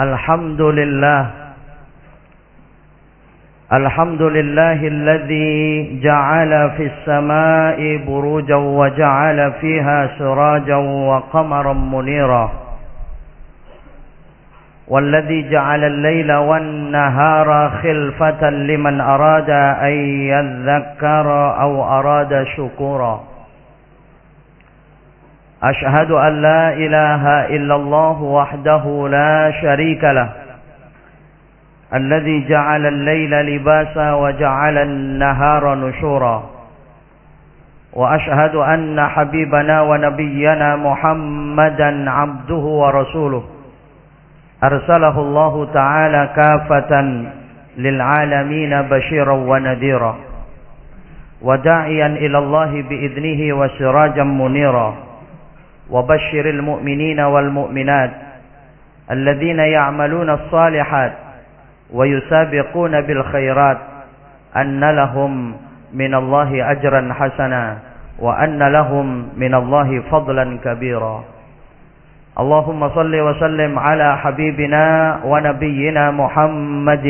الحمد لله الحمد لله الذي جعل في السماء بروجا وجعل فيها سراجا وقمرا منيرا. والذي جعل الليل والنهار خلفة لمن أراد أن يذكر أو أراد شكورا. أشهد أن لا إله إلا الله وحده لا شريك له الذي جعل الليل لباسا وجعل النهار نشورا وأشهد أن حبيبنا ونبينا محمدا عبده ورسوله أرسله الله تعالى كافة للعالمين بشيرا ونذيرا وداعيا إلى الله بإذنه وسراجا منيرا. وبشر المؤمنين والمؤمنات الذين يعملون الصالحات ويسابقون بالخيرات أن لهم من الله أجرا حسنا وأن لهم من الله فضلا كبيرا. اللهم صل وسلم على حبيبنا ونبينا محمد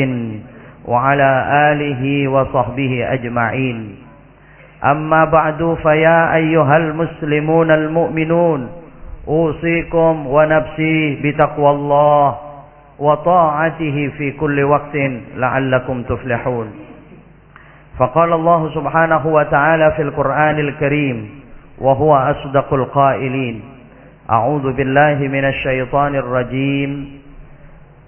وعلى آله وصحبه أجمعين. أما بعد فيا أيها المسلمون المؤمنون أوصيكم ونفسي بتقوى الله وطاعته في كل وقت لعلكم تفلحون. فقال الله سبحانه وتعالى في القرآن الكريم وهو أصدق القائلين أعوذ بالله من الشيطان الرجيم.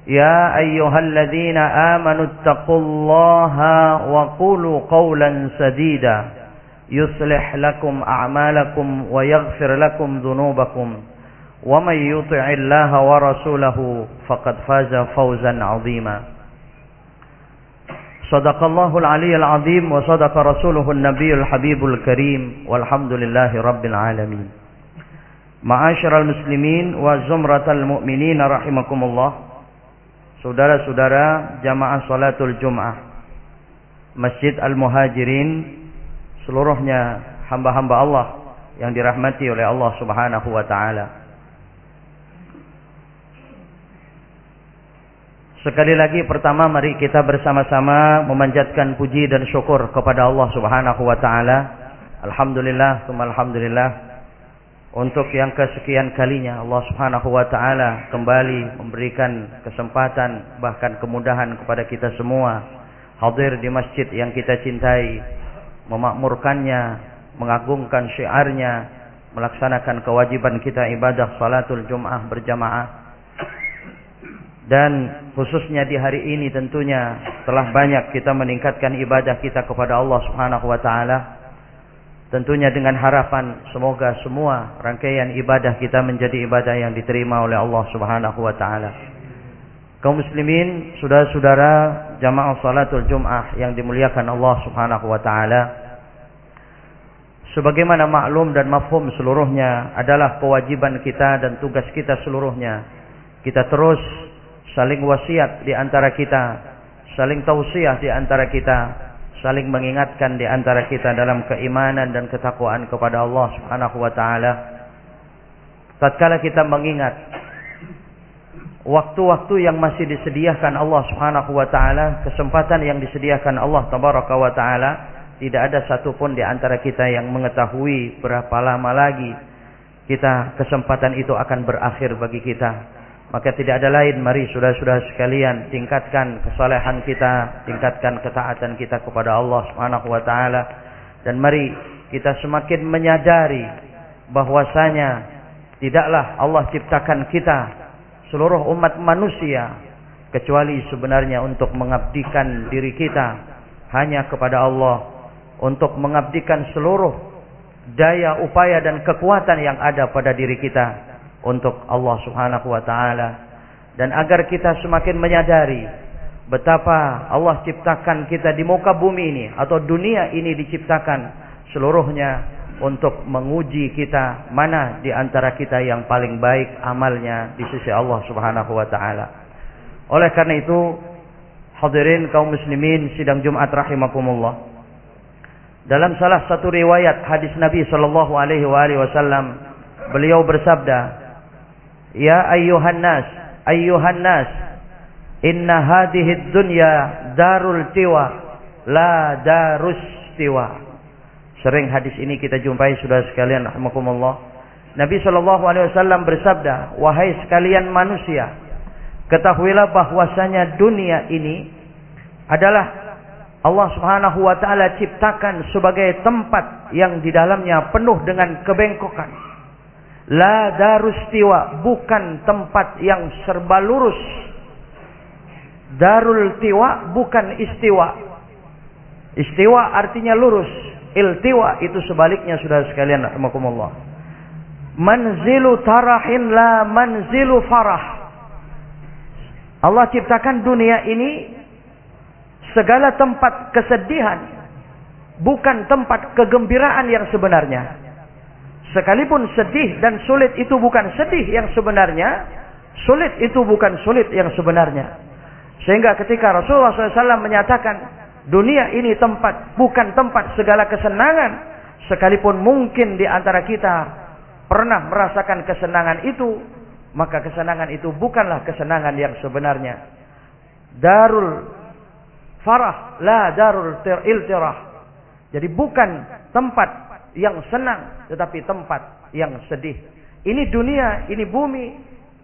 يا أيها الذين آمنوا اتقوا الله وقولوا قولا سديدا. يصلح لكم أعمالكم ويغفر لكم ذنوبكم. ومن يطع الله ورسوله فقد فاز فوزا عظيما. صدق الله العلي العظيم وصدق رسوله النبي الحبيب الكريم. والحمد لله رب العالمين. معاشر المسلمين وزمرة المؤمنين رحمكم الله. Saudara-saudara jamaah salatul Jum'ah Masjid Al-Muhajirin seluruhnya hamba-hamba Allah yang dirahmati oleh Allah Subhanahu wa taala. Sekali lagi pertama mari kita bersama-sama memanjatkan puji dan syukur kepada Allah Subhanahu wa taala. Alhamdulillah, alhamdulillah untuk yang kesekian kalinya Allah Subhanahu wa taala kembali memberikan kesempatan bahkan kemudahan kepada kita semua hadir di masjid yang kita cintai memakmurkannya, mengagungkan syiarnya, melaksanakan kewajiban kita ibadah salatul Jum'ah berjamaah. Dan khususnya di hari ini tentunya telah banyak kita meningkatkan ibadah kita kepada Allah Subhanahu wa taala. Tentunya dengan harapan semoga semua rangkaian ibadah kita menjadi ibadah yang diterima oleh Allah Subhanahu wa taala. Kaum muslimin, saudara-saudara jamaah salatul Jum'ah yang dimuliakan Allah Subhanahu wa taala sebagaimana maklum dan mafhum seluruhnya adalah kewajiban kita dan tugas kita seluruhnya. Kita terus saling wasiat di antara kita, saling tausiah di antara kita, saling mengingatkan di antara kita dalam keimanan dan ketakwaan kepada Allah Subhanahu wa taala. Tatkala kita mengingat waktu-waktu yang masih disediakan Allah Subhanahu wa taala, kesempatan yang disediakan Allah tabaraka wa taala tidak ada satupun di antara kita yang mengetahui berapa lama lagi kita kesempatan itu akan berakhir bagi kita. Maka tidak ada lain, mari sudah-sudah sekalian tingkatkan kesalehan kita, tingkatkan ketaatan kita kepada Allah Subhanahu wa taala dan mari kita semakin menyadari bahwasanya tidaklah Allah ciptakan kita seluruh umat manusia kecuali sebenarnya untuk mengabdikan diri kita hanya kepada Allah untuk mengabdikan seluruh daya upaya dan kekuatan yang ada pada diri kita untuk Allah Subhanahu wa taala. Dan agar kita semakin menyadari betapa Allah ciptakan kita di muka bumi ini atau dunia ini diciptakan seluruhnya untuk menguji kita mana di antara kita yang paling baik amalnya di sisi Allah Subhanahu wa taala. Oleh karena itu hadirin kaum muslimin sidang Jumat rahimakumullah. Dalam salah satu riwayat hadis Nabi sallallahu alaihi wasallam, beliau bersabda, "Ya ayyuhan nas, ayyuhan nas, Inna hadhihi dunya darul tiwa la darus tiwa. Sering hadis ini kita jumpai sudah sekalian rahmakumullah. Nabi Shallallahu alaihi wasallam bersabda, "Wahai sekalian manusia, ketahuilah bahwasanya dunia ini adalah Allah Subhanahu wa taala ciptakan sebagai tempat yang di dalamnya penuh dengan kebengkokan. La darustiwa, bukan tempat yang serba lurus. Darul tiwa bukan istiwa. Istiwa artinya lurus. Iltiwa itu sebaliknya sudah sekalian rahmakumullah. Manzilu tarahin la manzilu farah. Allah ciptakan dunia ini segala tempat kesedihan bukan tempat kegembiraan yang sebenarnya. Sekalipun sedih dan sulit itu bukan sedih yang sebenarnya, sulit itu bukan sulit yang sebenarnya. Sehingga ketika Rasulullah SAW menyatakan Dunia ini tempat, bukan tempat segala kesenangan. Sekalipun mungkin di antara kita pernah merasakan kesenangan itu, maka kesenangan itu bukanlah kesenangan yang sebenarnya. Darul farah, la darul iltirah. Jadi bukan tempat yang senang, tetapi tempat yang sedih. Ini dunia, ini bumi,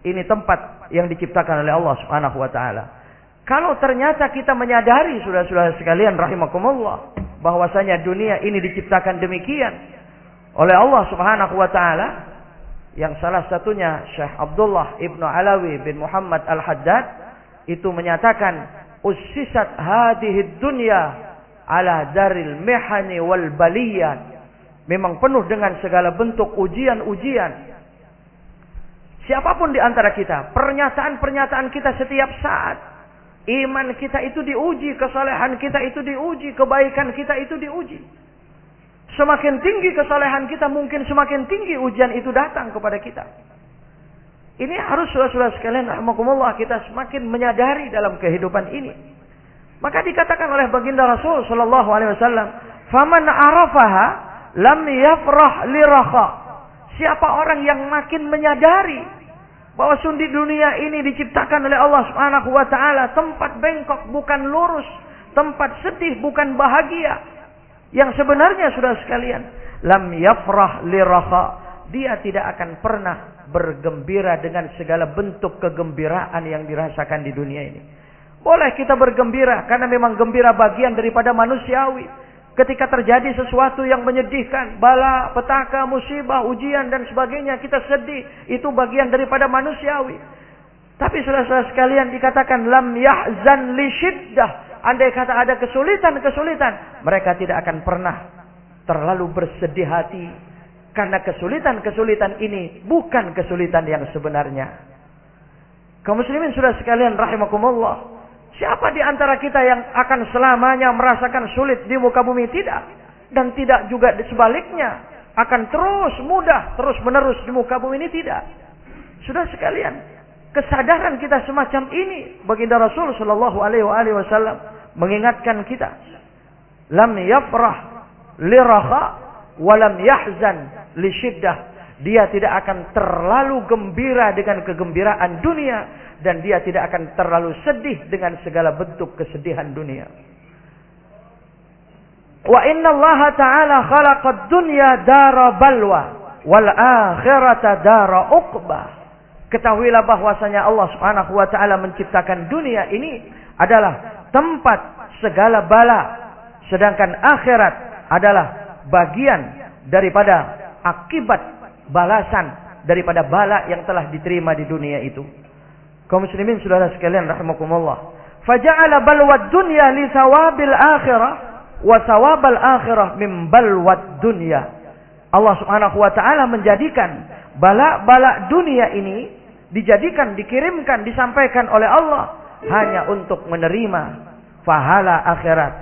ini tempat yang diciptakan oleh Allah Subhanahu wa taala. Kalau ternyata kita menyadari sudah-sudah sekalian rahimakumullah bahwasanya dunia ini diciptakan demikian oleh Allah Subhanahu wa taala yang salah satunya Syekh Abdullah Ibnu Alawi bin Muhammad Al-Haddad itu menyatakan ussisat hadhihi dunya ala daril mihani wal baliyat memang penuh dengan segala bentuk ujian-ujian. Siapa pun di antara kita, pernyataan-pernyataan kita setiap saat Iman kita itu diuji, kesalehan kita itu diuji, kebaikan kita itu diuji. Semakin tinggi kesalehan kita, mungkin semakin tinggi ujian itu datang kepada kita. Ini harus sudah-sudah sekalian, rahmatullah kita semakin menyadari dalam kehidupan ini. Maka dikatakan oleh baginda Rasul Shallallahu Alaihi Wasallam, "Faman arafaha lam yafrah liraha." Siapa orang yang makin menyadari bahwa sundi dunia ini diciptakan oleh Allah Subhanahu wa taala tempat bengkok bukan lurus, tempat sedih bukan bahagia. Yang sebenarnya sudah sekalian, lam yafrah liraha. Dia tidak akan pernah bergembira dengan segala bentuk kegembiraan yang dirasakan di dunia ini. Boleh kita bergembira karena memang gembira bagian daripada manusiawi. Ketika terjadi sesuatu yang menyedihkan, bala, petaka, musibah, ujian dan sebagainya, kita sedih. Itu bagian daripada manusiawi. Tapi saudara-saudara sekalian dikatakan lam yahzan li syiddah. Andai kata ada kesulitan-kesulitan, mereka tidak akan pernah terlalu bersedih hati. Karena kesulitan-kesulitan ini bukan kesulitan yang sebenarnya. Kaum muslimin sudah sekalian rahimakumullah. Siapa di antara kita yang akan selamanya merasakan sulit di muka bumi? Tidak. Dan tidak juga sebaliknya. Akan terus mudah, terus menerus di muka bumi ini tidak. Sudah sekalian. Kesadaran kita semacam ini. Baginda Rasul Shallallahu Alaihi Wasallam mengingatkan kita. Lam yafrah liraha walam yahzan li. Dia tidak akan terlalu gembira dengan kegembiraan dunia dan dia tidak akan terlalu sedih dengan segala bentuk kesedihan dunia. Wa inna Allah Ta'ala khalaqad dunya dara balwa wal akhirata dara. Ketahuilah bahwasanya Allah Subhanahu wa taala menciptakan dunia ini adalah tempat segala bala sedangkan akhirat adalah bagian daripada akibat balasan daripada bala yang telah diterima di dunia itu. Kaum muslimin saudara sekalian rahimakumullah. Faja'ala balwad dunya li sawabil akhirah wa sawabal akhirah min balwad dunya. Allah Subhanahu wa taala menjadikan bala-bala dunia ini dijadikan, dikirimkan, disampaikan oleh Allah hanya untuk menerima pahala akhirat.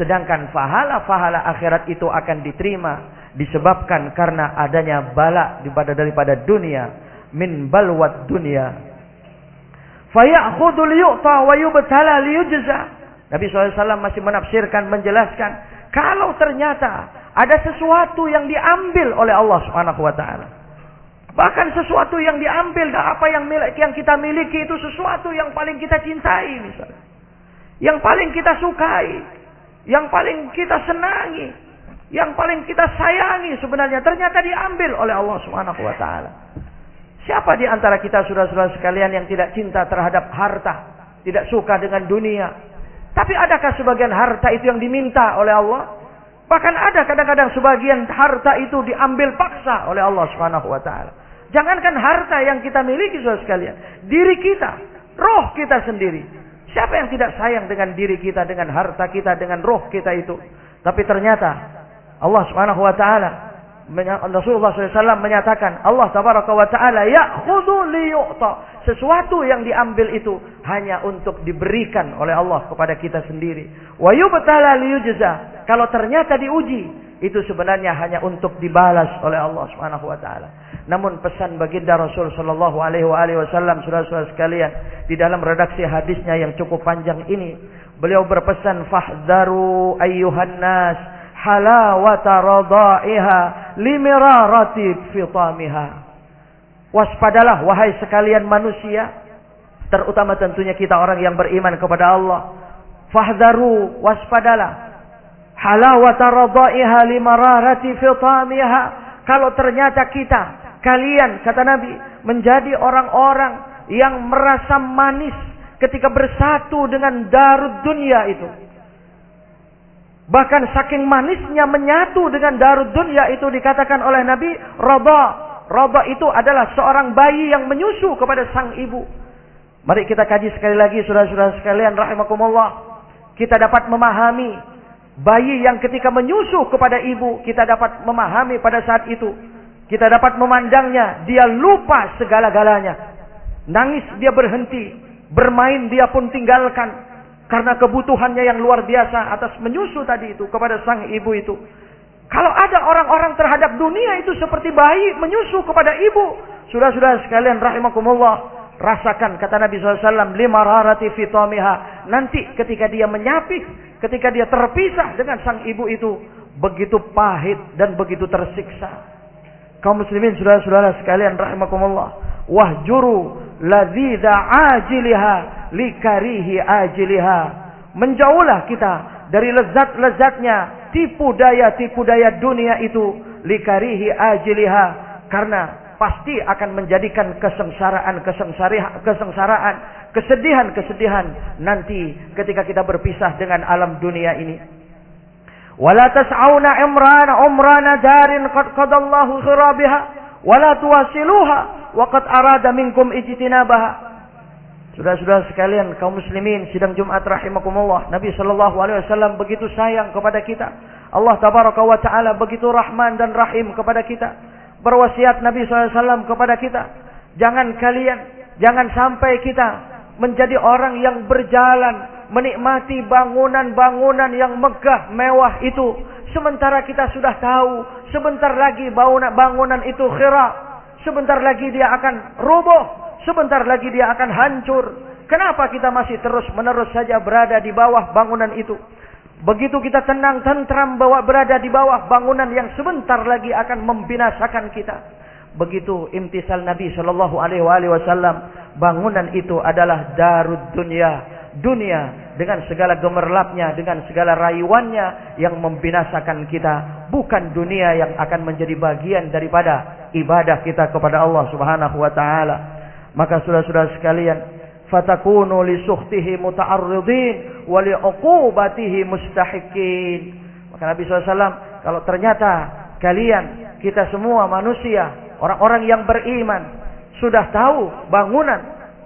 Sedangkan pahala-pahala akhirat itu akan diterima disebabkan karena adanya bala daripada daripada dunia min balwat dunia Fayakhudul yu'ta wa yubtala liyujza. Nabi SAW masih menafsirkan, menjelaskan. Kalau ternyata ada sesuatu yang diambil oleh Allah Subhanahu wa taala. Bahkan sesuatu yang diambil dan apa yang milik yang kita miliki itu sesuatu yang paling kita cintai misalnya. Yang paling kita sukai, yang paling kita senangi, yang paling kita sayangi sebenarnya ternyata diambil oleh Allah Subhanahu wa taala. Siapa di antara kita saudara-saudara sekalian yang tidak cinta terhadap harta, tidak suka dengan dunia? Tapi adakah sebagian harta itu yang diminta oleh Allah? Bahkan ada kadang-kadang sebagian harta itu diambil paksa oleh Allah Subhanahu wa taala. Jangankan harta yang kita miliki saudara sekalian, diri kita, roh kita sendiri. Siapa yang tidak sayang dengan diri kita, dengan harta kita, dengan roh kita itu? Tapi ternyata Allah Subhanahu wa taala Rasulullah SAW menyatakan Allah tabaraka wa taala ya'khudhu liyu'ta. Sesuatu yang diambil itu hanya untuk diberikan oleh Allah kepada kita sendiri. Wa yubtala liyujza. Kalau ternyata diuji, itu sebenarnya hanya untuk dibalas oleh Allah Subhanahu wa taala. Namun pesan baginda Rasul sallallahu alaihi wasallam saudara-saudara sekalian di dalam redaksi hadisnya yang cukup panjang ini, beliau berpesan fahdharu ayyuhan nas halawata radaiha limirarati fitamiha. Waspadalah wahai sekalian manusia, terutama tentunya kita orang yang beriman kepada Allah. Fahdharu waspadalah halawata radaiha limararati fitamiha. Kalau ternyata kita, kalian kata Nabi, menjadi orang-orang yang merasa manis ketika bersatu dengan darud dunia itu Bahkan saking manisnya menyatu dengan darud dunia itu dikatakan oleh Nabi Roba. Roba itu adalah seorang bayi yang menyusu kepada sang ibu. Mari kita kaji sekali lagi saudara-saudara sekalian rahimakumullah. Kita dapat memahami bayi yang ketika menyusu kepada ibu, kita dapat memahami pada saat itu. Kita dapat memandangnya, dia lupa segala-galanya. Nangis dia berhenti, bermain dia pun tinggalkan. Karena kebutuhannya yang luar biasa atas menyusu tadi itu kepada sang ibu itu. Kalau ada orang-orang terhadap dunia itu seperti bayi menyusu kepada ibu. Sudah-sudah sekalian rahimakumullah. Rasakan kata Nabi SAW. Lima rarati fitomiha. Nanti ketika dia menyapih. Ketika dia terpisah dengan sang ibu itu. Begitu pahit dan begitu tersiksa. Kaum muslimin saudara-saudara sekalian rahimakumullah. Wahjuru ladhidha ajiliha likarihi ajiliha. Menjauhlah kita dari lezat-lezatnya tipu daya-tipu daya dunia itu likarihi ajiliha karena pasti akan menjadikan kesengsaraan kesengsaraan kesengsaraan kesedihan-kesedihan nanti ketika kita berpisah dengan alam dunia ini. Wala tas'auna imran umrana darin qad qadallahu khirabiha wala tuwasiluha wa qad arada minkum ijtinabaha Sudah-sudah sekalian kaum muslimin sidang Jumat rahimakumullah. Nabi sallallahu alaihi wasallam begitu sayang kepada kita. Allah tabaraka wa taala begitu rahman dan rahim kepada kita. Berwasiat Nabi SAW kepada kita. Jangan kalian, jangan sampai kita menjadi orang yang berjalan menikmati bangunan-bangunan yang megah, mewah itu. Sementara kita sudah tahu, sebentar lagi bangunan itu khira. Sebentar lagi dia akan roboh Sebentar lagi dia akan hancur. Kenapa kita masih terus menerus saja berada di bawah bangunan itu? Begitu kita tenang tentram bahwa berada di bawah bangunan yang sebentar lagi akan membinasakan kita. Begitu imtisal Nabi Shallallahu Alaihi Wasallam. Bangunan itu adalah darud dunia. Dunia dengan segala gemerlapnya, dengan segala rayuannya yang membinasakan kita. Bukan dunia yang akan menjadi bagian daripada ibadah kita kepada Allah Subhanahu Wa Taala. Maka saudara-saudara sekalian, fatakunu li sukhtihi muta'arridin wa li uqubatihi mustahiqin. Maka Nabi SAW, kalau ternyata kalian, kita semua manusia, orang-orang yang beriman, sudah tahu bangunan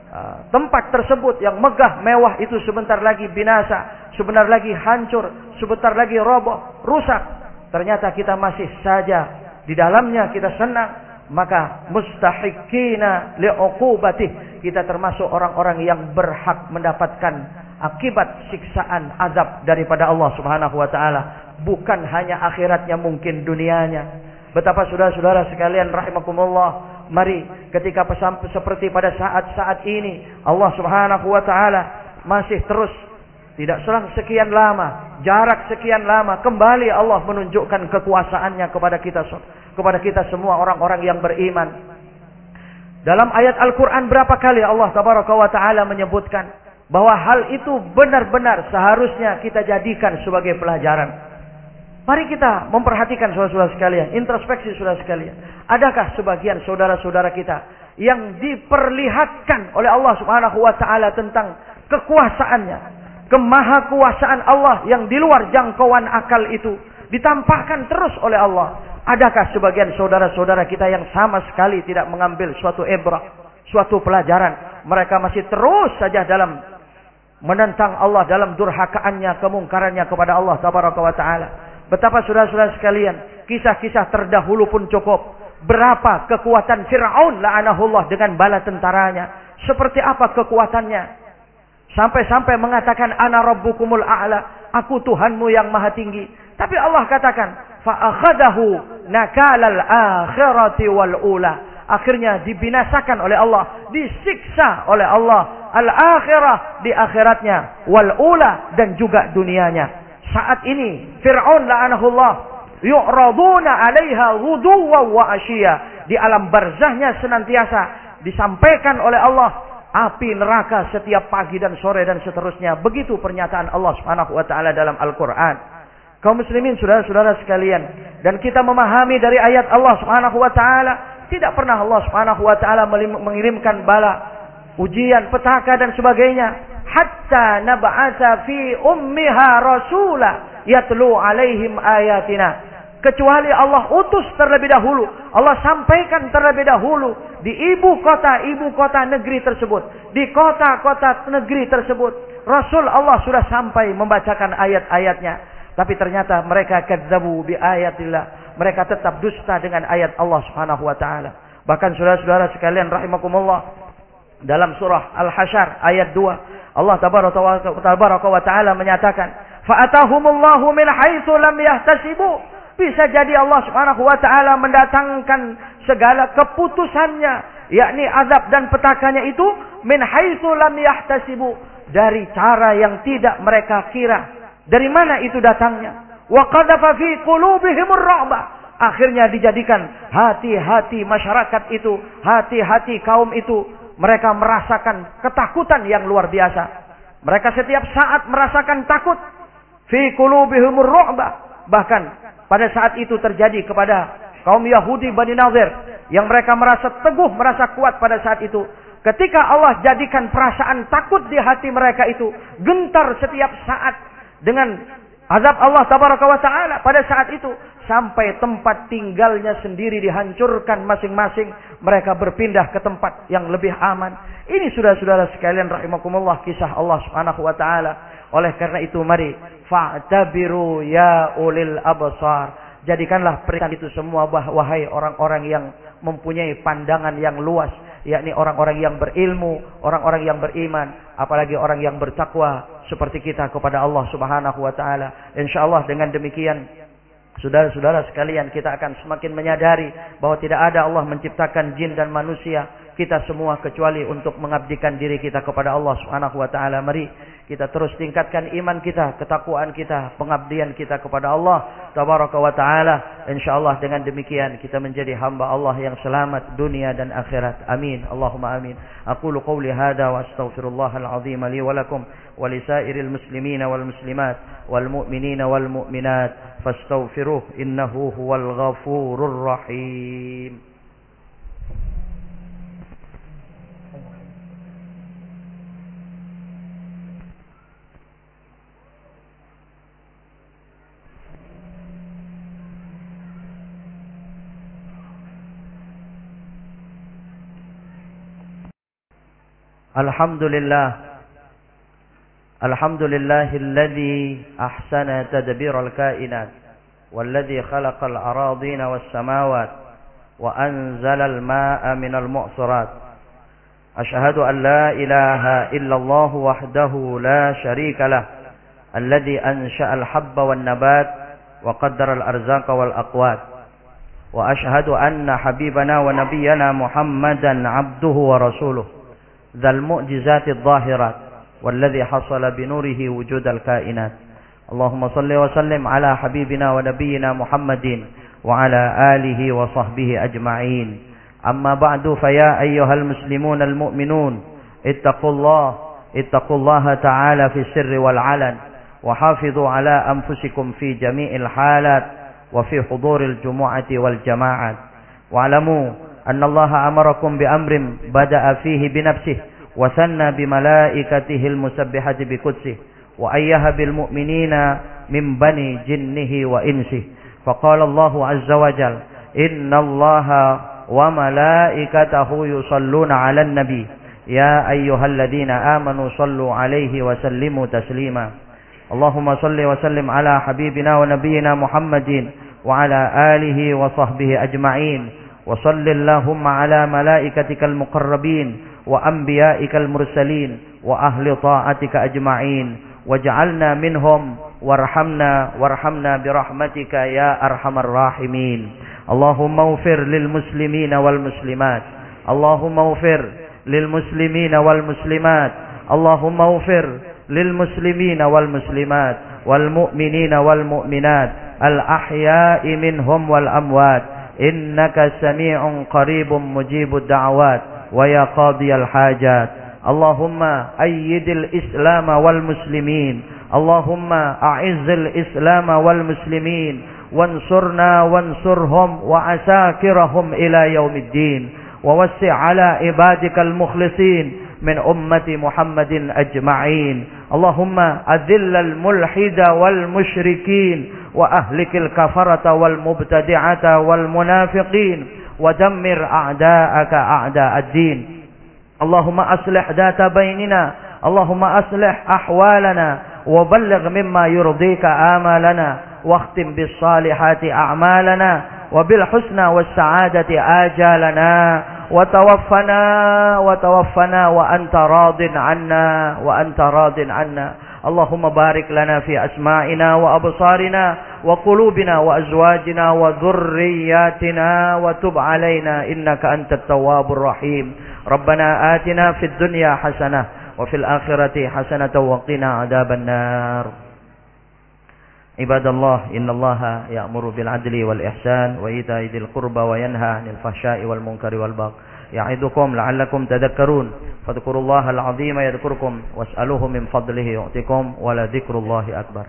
uh, tempat tersebut yang megah, mewah itu sebentar lagi binasa, sebentar lagi hancur, sebentar lagi roboh, rusak. Ternyata kita masih saja di dalamnya kita senang, maka mustahiqina li'uqubatih kita termasuk orang-orang yang berhak mendapatkan akibat siksaan azab daripada Allah Subhanahu wa taala. Bukan hanya akhiratnya mungkin dunianya. Betapa saudara-saudara sekalian rahimakumullah. Mari ketika pesan seperti pada saat-saat ini Allah Subhanahu wa taala masih terus tidak selang sekian lama, jarak sekian lama, kembali Allah menunjukkan kekuasaannya kepada kita kepada kita semua orang-orang yang beriman. Dalam ayat Al-Quran berapa kali Allah Tabaraka wa Ta'ala menyebutkan bahwa hal itu benar-benar seharusnya kita jadikan sebagai pelajaran. Mari kita memperhatikan saudara-saudara sekalian, introspeksi saudara sekalian. Adakah sebagian saudara-saudara kita yang diperlihatkan oleh Allah Subhanahu wa taala tentang kekuasaannya, kemahakuasaan Allah yang di luar jangkauan akal itu ditampakkan terus oleh Allah. Adakah sebagian saudara-saudara kita yang sama sekali tidak mengambil suatu ibrah, suatu pelajaran, mereka masih terus saja dalam menentang Allah dalam durhakaannya, kemungkarannya kepada Allah Tabaraka wa taala. Betapa saudara-saudara sekalian, kisah-kisah terdahulu pun cukup. Berapa kekuatan Fir'aun la'anahullah dengan bala tentaranya. Seperti apa kekuatannya. Sampai-sampai mengatakan, Ana rabbukumul a'la. Aku Tuhanmu yang maha tinggi. Tapi Allah katakan, Fa'akhadahu nakalal akhirati wal ula. Akhirnya dibinasakan oleh Allah. Disiksa oleh Allah. Al-akhirah di akhiratnya. Wal ula dan juga dunianya saat ini Fir'aun la'anahullah yu'raduna 'alaiha wa ashiya di alam barzahnya senantiasa disampaikan oleh Allah api neraka setiap pagi dan sore dan seterusnya. Begitu pernyataan Allah Subhanahu wa taala dalam Al-Qur'an. Kaum muslimin saudara-saudara sekalian dan kita memahami dari ayat Allah Subhanahu wa taala tidak pernah Allah Subhanahu wa taala mengirimkan bala ujian petaka dan sebagainya. Hatta nab'atsa fi ummiha rasula yatlu alaihim ayatina kecuali Allah utus terlebih dahulu. Allah sampaikan terlebih dahulu di ibu kota ibu kota negeri tersebut. Di kota-kota negeri tersebut. Rasul Allah sudah sampai membacakan ayat-ayatnya. Tapi ternyata mereka kadzabu bi ayatillah. Mereka tetap dusta dengan ayat Allah Subhanahu wa taala. Bahkan saudara-saudara sekalian rahimakumullah. Dalam surah Al-Hasyr ayat 2 Allah tabaraka wa taala menyatakan, "Fa'atahumullahu min haitsu lam yahtasibu." Bisa jadi Allah Subhanahu wa taala mendatangkan segala keputusannya, yakni azab dan petakanya itu min haitsu lam yahtasibu, dari cara yang tidak mereka kira. Dari mana itu datangnya? Wa fi. Akhirnya dijadikan hati-hati masyarakat itu, hati-hati kaum itu mereka merasakan ketakutan yang luar biasa. Mereka setiap saat merasakan takut. Fi. Bahkan pada saat itu terjadi kepada kaum Yahudi Bani Nazir yang mereka merasa teguh, merasa kuat pada saat itu. Ketika Allah jadikan perasaan takut di hati mereka itu gentar setiap saat dengan azab Allah tabaraka wa taala. Pada saat itu sampai tempat tinggalnya sendiri dihancurkan masing-masing mereka berpindah ke tempat yang lebih aman. Ini saudara-saudara sekalian rahimakumullah kisah Allah Subhanahu wa taala oleh karena itu mari fa'tabiru ya ulil absar jadikanlah peringatan itu semua wahai orang-orang yang mempunyai pandangan yang luas yakni orang-orang yang berilmu, orang-orang yang beriman, apalagi orang yang bertakwa seperti kita kepada Allah Subhanahu wa taala. Insyaallah dengan demikian Saudara-saudara sekalian, kita akan semakin menyadari bahwa tidak ada Allah menciptakan jin dan manusia kita semua kecuali untuk mengabdikan diri kita kepada Allah Subhanahu wa taala. Mari kita terus tingkatkan iman kita, ketakwaan kita, pengabdian kita kepada Allah tabaraka wa taala. Insyaallah dengan demikian kita menjadi hamba Allah yang selamat dunia dan akhirat. Amin. Allahumma amin. Aqulu qawli hadha wa astaghfirullahal azim li wa lakum wa lisairil muslimina wal muslimat wal mu'minina wal mu'minat fastaghfiruh innahu huwal ghafurur rahim. الحمد لله الحمد لله الذي أحسن تدبير الكائنات والذي خلق الأراضين والسماوات وأنزل الماء من المعصرات أشهد أن لا إله إلا الله وحده لا شريك له الذي أنشأ الحب والنبات وقدر الأرزاق والأقوات. وأشهد أن حبيبنا ونبينا محمدا عبده ورسوله. ذا المعجزات الظاهرات والذي حصل بنوره وجود الكائنات. اللهم صل وسلم على حبيبنا ونبينا محمد وعلى آله وصحبه أجمعين. أما بعد فيا أيها المسلمون المؤمنون اتقوا الله اتقوا الله تعالى في السر والعلن وحافظوا على أنفسكم في جميع الحالات وفي حضور الجمعة والجماعة واعلموا أن الله أمركم بأمر بدأ فيه بنفسه وثنى بملائكته المسبحة بقدسه وأيها بالمؤمنين من بني جنه وإنسه. فقال الله عز وجل إن الله وملائكته يصلون على النبي. يا أيها الذين آمنوا صلوا عليه وسلموا تسليما. اللهم صل وسلم على حبيبنا ونبينا محمد وعلى آله وصحبه أجمعين. وصل اللهم على ملائكتك المقربين وأنبيائك المرسلين وأهل طاعتك أجمعين. واجعلنا منهم وارحمنا وارحمنا برحمتك يا أرحم الراحمين. اللهم اغفر للمسلمين والمسلمات. اللهم اغفر للمسلمين والمسلمات. اللهم اغفر للمسلمين والمسلمات والمؤمنين والمؤمنات. الأحياء منهم والأموات. إنك سميع قريب مجيب الدعوات ويا قاضي الحاجات. اللهم أيد الإسلام والمسلمين. اللهم أعز الإسلام والمسلمين. وانصرنا وانصرهم وعساكرهم إلى يوم الدين. ووسع على عبادك المخلصين من أمة محمد أجمعين. اللهم أذل الملحد والمشركين وأهلك الكفرة والمبتدعة والمنافقين ودمر أعداءك أعداء الدين. اللهم أصلح ذات بيننا اللهم أصلح أحوالنا وبلغ مما يرضيك آمالنا واختم بالصالحات أعمالنا وبالحسنى والسعادة آجالنا وتوفنا وتوفنا وأنت راض عنا وأنت راض عنا. اللهم بارك لنا في أسماعنا وأبصارنا وقلوبنا وأزواجنا وذرياتنا وتب علينا إنك أنت التواب الرحيم. ربنا آتنا في الدنيا حسنة وفي الآخرة حسنة وقنا عذاب النار. عباد الله إن الله يأمر بالعدل والإحسان وإيتاء ذي القربى وينهى عن الفحشاء والمنكر والبغي. يعظكم لعلكم تذكرون. فاذكروا الله العظيم يذكركم واسألوه من فضله يعطكم ولذكر الله أكبر.